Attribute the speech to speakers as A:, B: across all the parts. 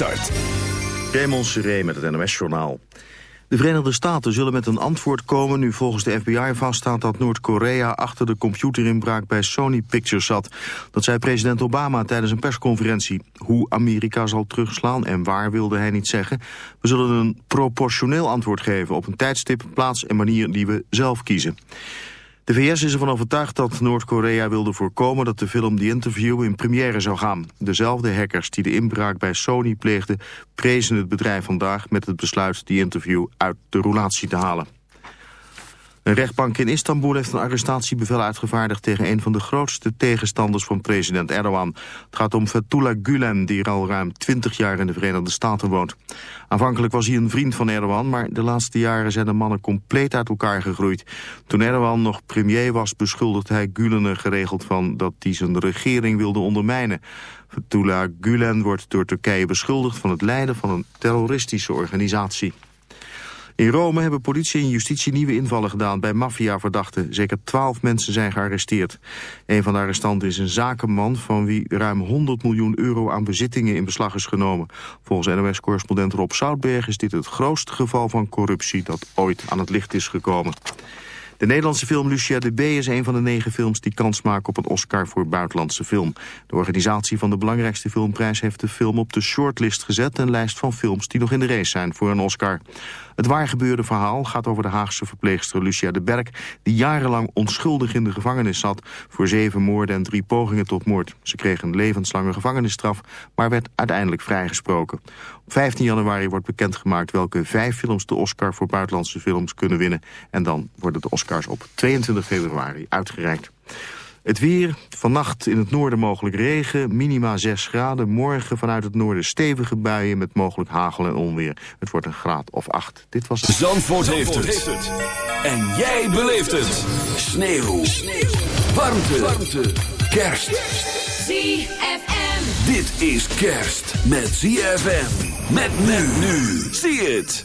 A: start.
B: Raymond met het NOS-journaal. De Verenigde Staten zullen met een antwoord komen nu volgens de FBI vaststaat dat Noord-Korea achter de computerinbraak bij Sony Pictures zat. Dat zei president Obama tijdens een persconferentie. Hoe Amerika zal terugslaan en waar wilde hij niet zeggen. We zullen een proportioneel antwoord geven op een tijdstip, plaats en manier die we zelf kiezen. De VS is ervan overtuigd dat Noord-Korea wilde voorkomen dat de film The Interview in première zou gaan. Dezelfde hackers die de inbraak bij Sony pleegden prezen het bedrijf vandaag met het besluit The Interview uit de roulatie te halen. Een rechtbank in Istanbul heeft een arrestatiebevel uitgevaardigd tegen een van de grootste tegenstanders van president Erdogan. Het gaat om Fethullah Gulen, die al ruim 20 jaar in de Verenigde Staten woont. Aanvankelijk was hij een vriend van Erdogan, maar de laatste jaren zijn de mannen compleet uit elkaar gegroeid. Toen Erdogan nog premier was, beschuldigde hij Gulen er geregeld van dat hij zijn regering wilde ondermijnen. Fethullah Gulen wordt door Turkije beschuldigd van het leiden van een terroristische organisatie. In Rome hebben politie en justitie nieuwe invallen gedaan bij maffiaverdachten. Zeker twaalf mensen zijn gearresteerd. Een van de arrestanten is een zakenman van wie ruim 100 miljoen euro aan bezittingen in beslag is genomen. Volgens NOS-correspondent Rob Zoutberg is dit het grootste geval van corruptie dat ooit aan het licht is gekomen. De Nederlandse film Lucia de B is een van de negen films die kans maken op een Oscar voor buitenlandse film. De organisatie van de belangrijkste filmprijs heeft de film op de shortlist gezet, een lijst van films die nog in de race zijn voor een Oscar. Het waargebeurde verhaal gaat over de Haagse verpleegster Lucia de Berg... die jarenlang onschuldig in de gevangenis zat... voor zeven moorden en drie pogingen tot moord. Ze kreeg een levenslange gevangenisstraf, maar werd uiteindelijk vrijgesproken. Op 15 januari wordt bekendgemaakt welke vijf films de Oscar voor buitenlandse films kunnen winnen. En dan worden de Oscars op 22 februari uitgereikt. Het weer, vannacht in het noorden mogelijk regen, minima 6 graden. Morgen vanuit het noorden stevige buien met mogelijk hagel en onweer. Het wordt een graad of 8. Dit was het.
A: Zandvoort, heeft, het. En jij beleeft het. Sneeuw. Sneeuw. Warmte. Warmte. Kerst.
C: ZFM.
A: Dit is kerst met ZFM. Met men nu. Zie het.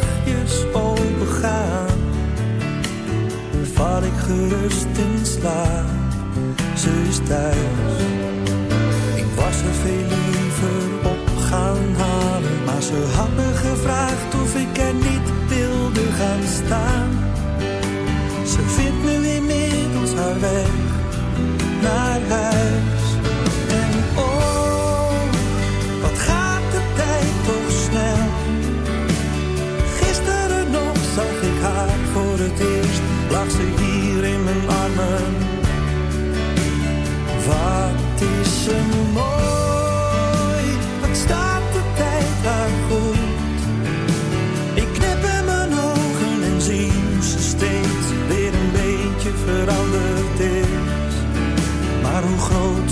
D: Val ik gerust in slaap, ze is thuis. Ik was er veel liever op gaan halen, maar ze had me gevraagd of ik er niet wilde gaan staan.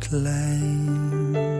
D: Klein.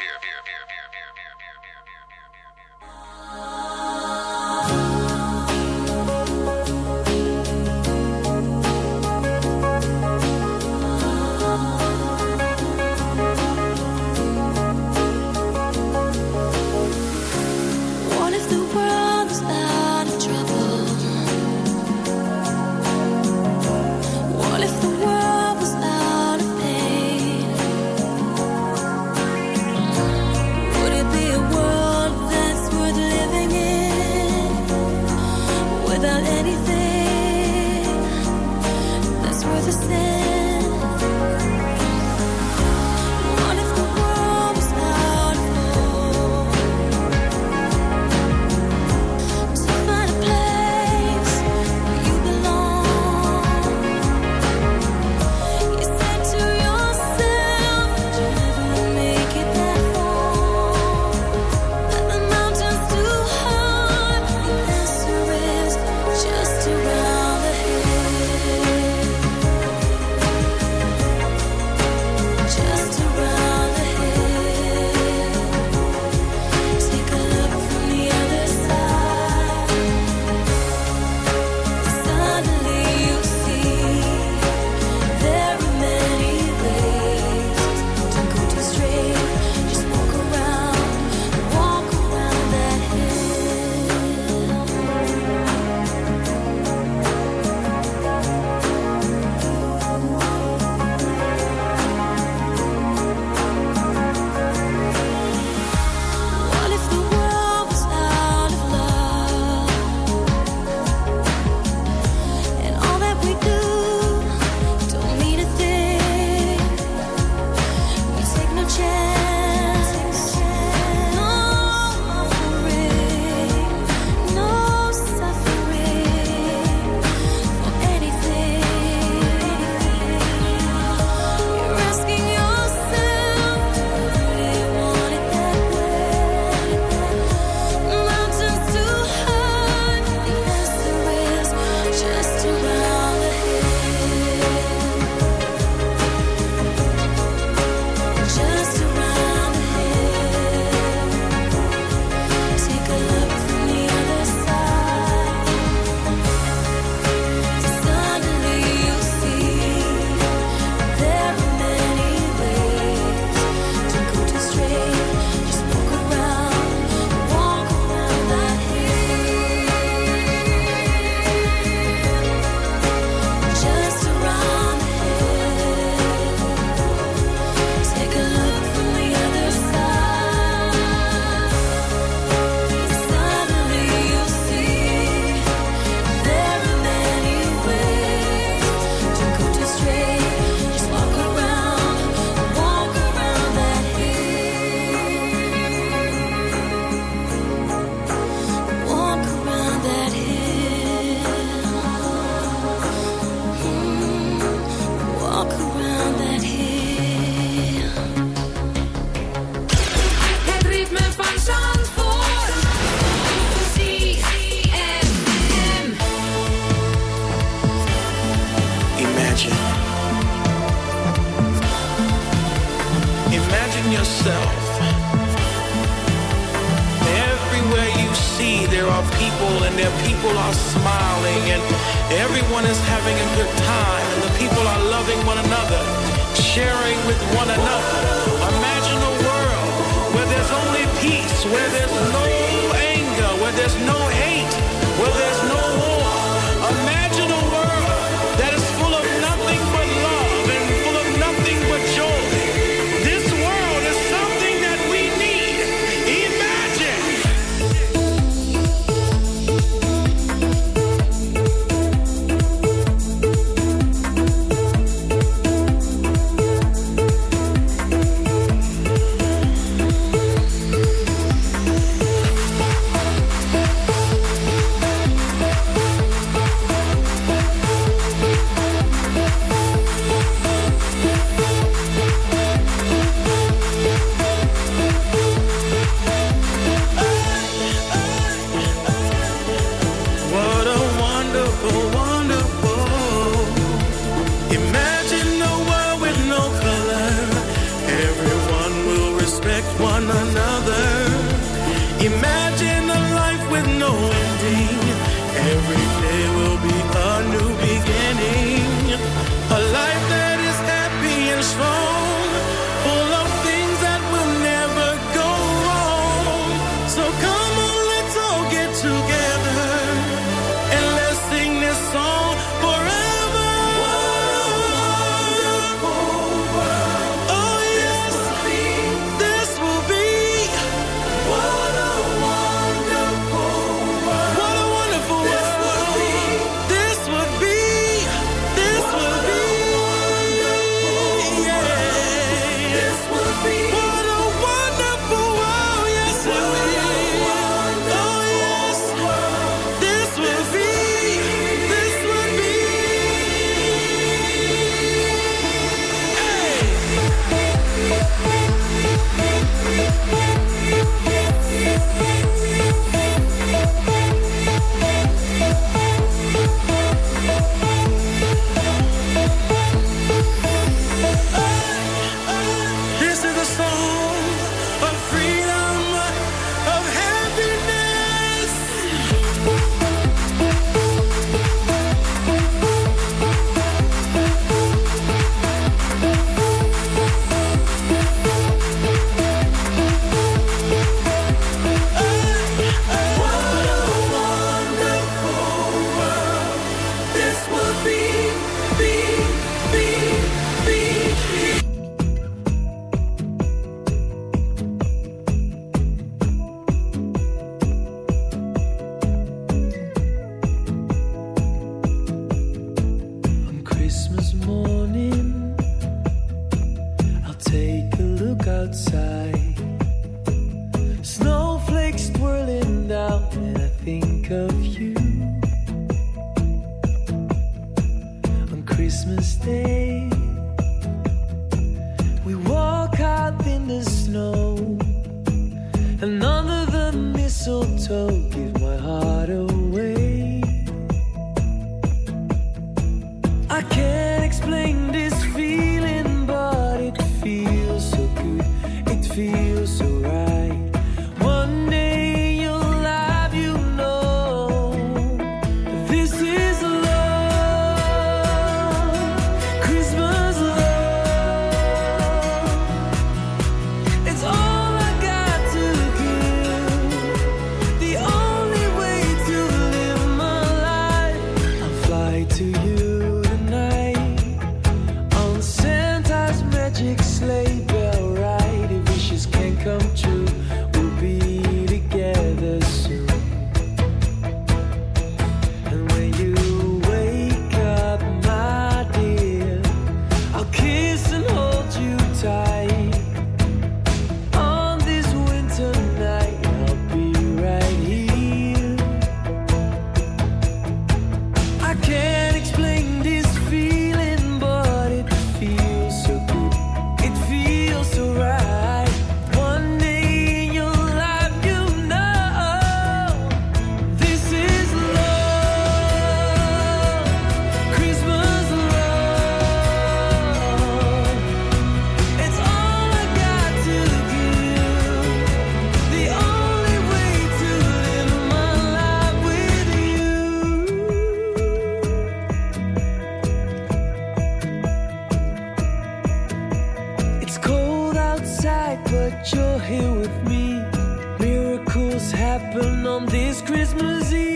E: on this
D: Christmas
F: Eve.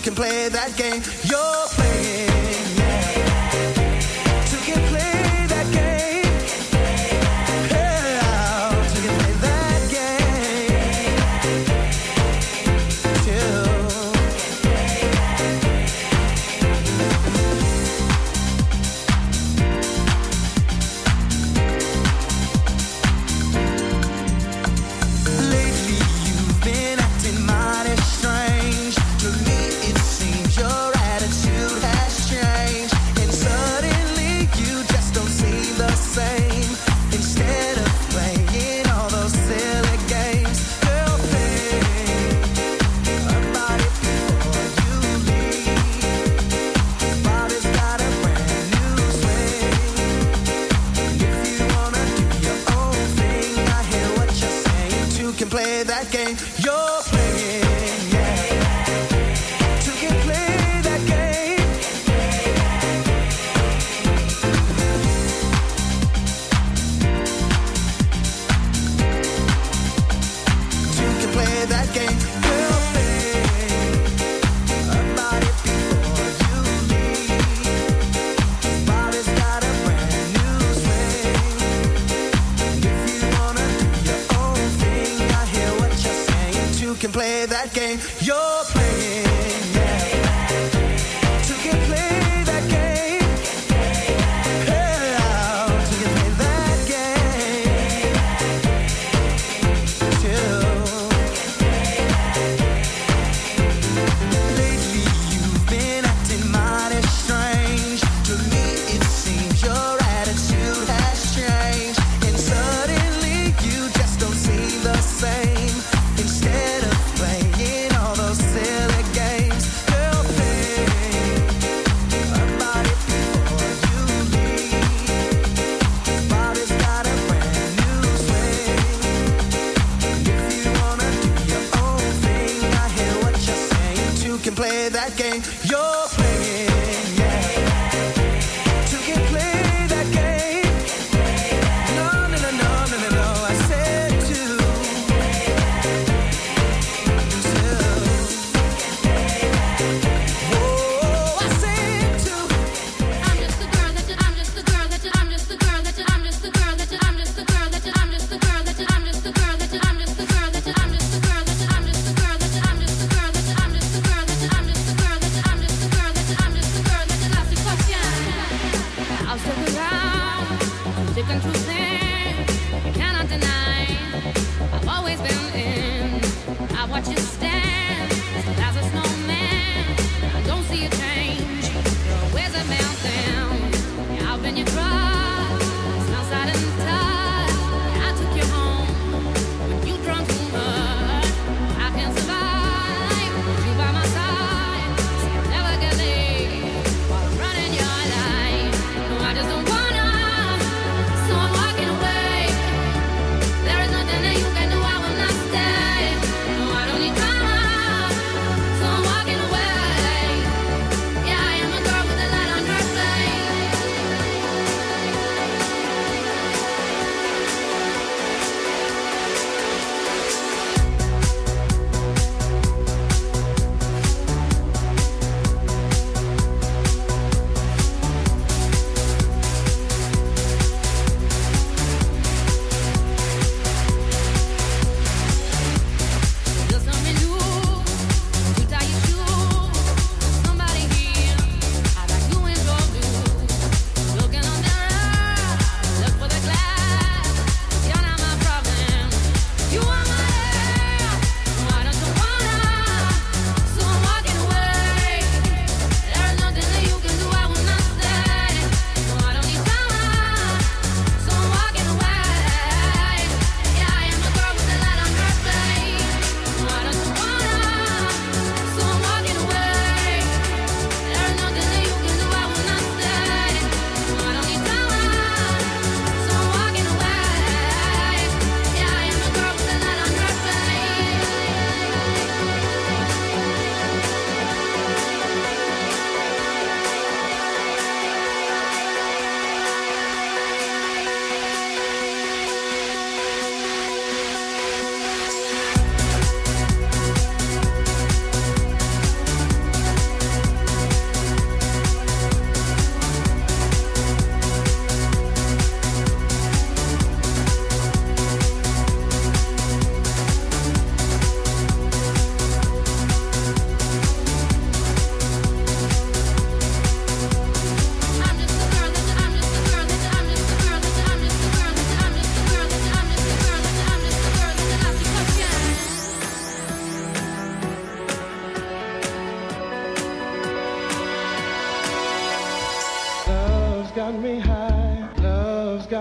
G: can play that game. You're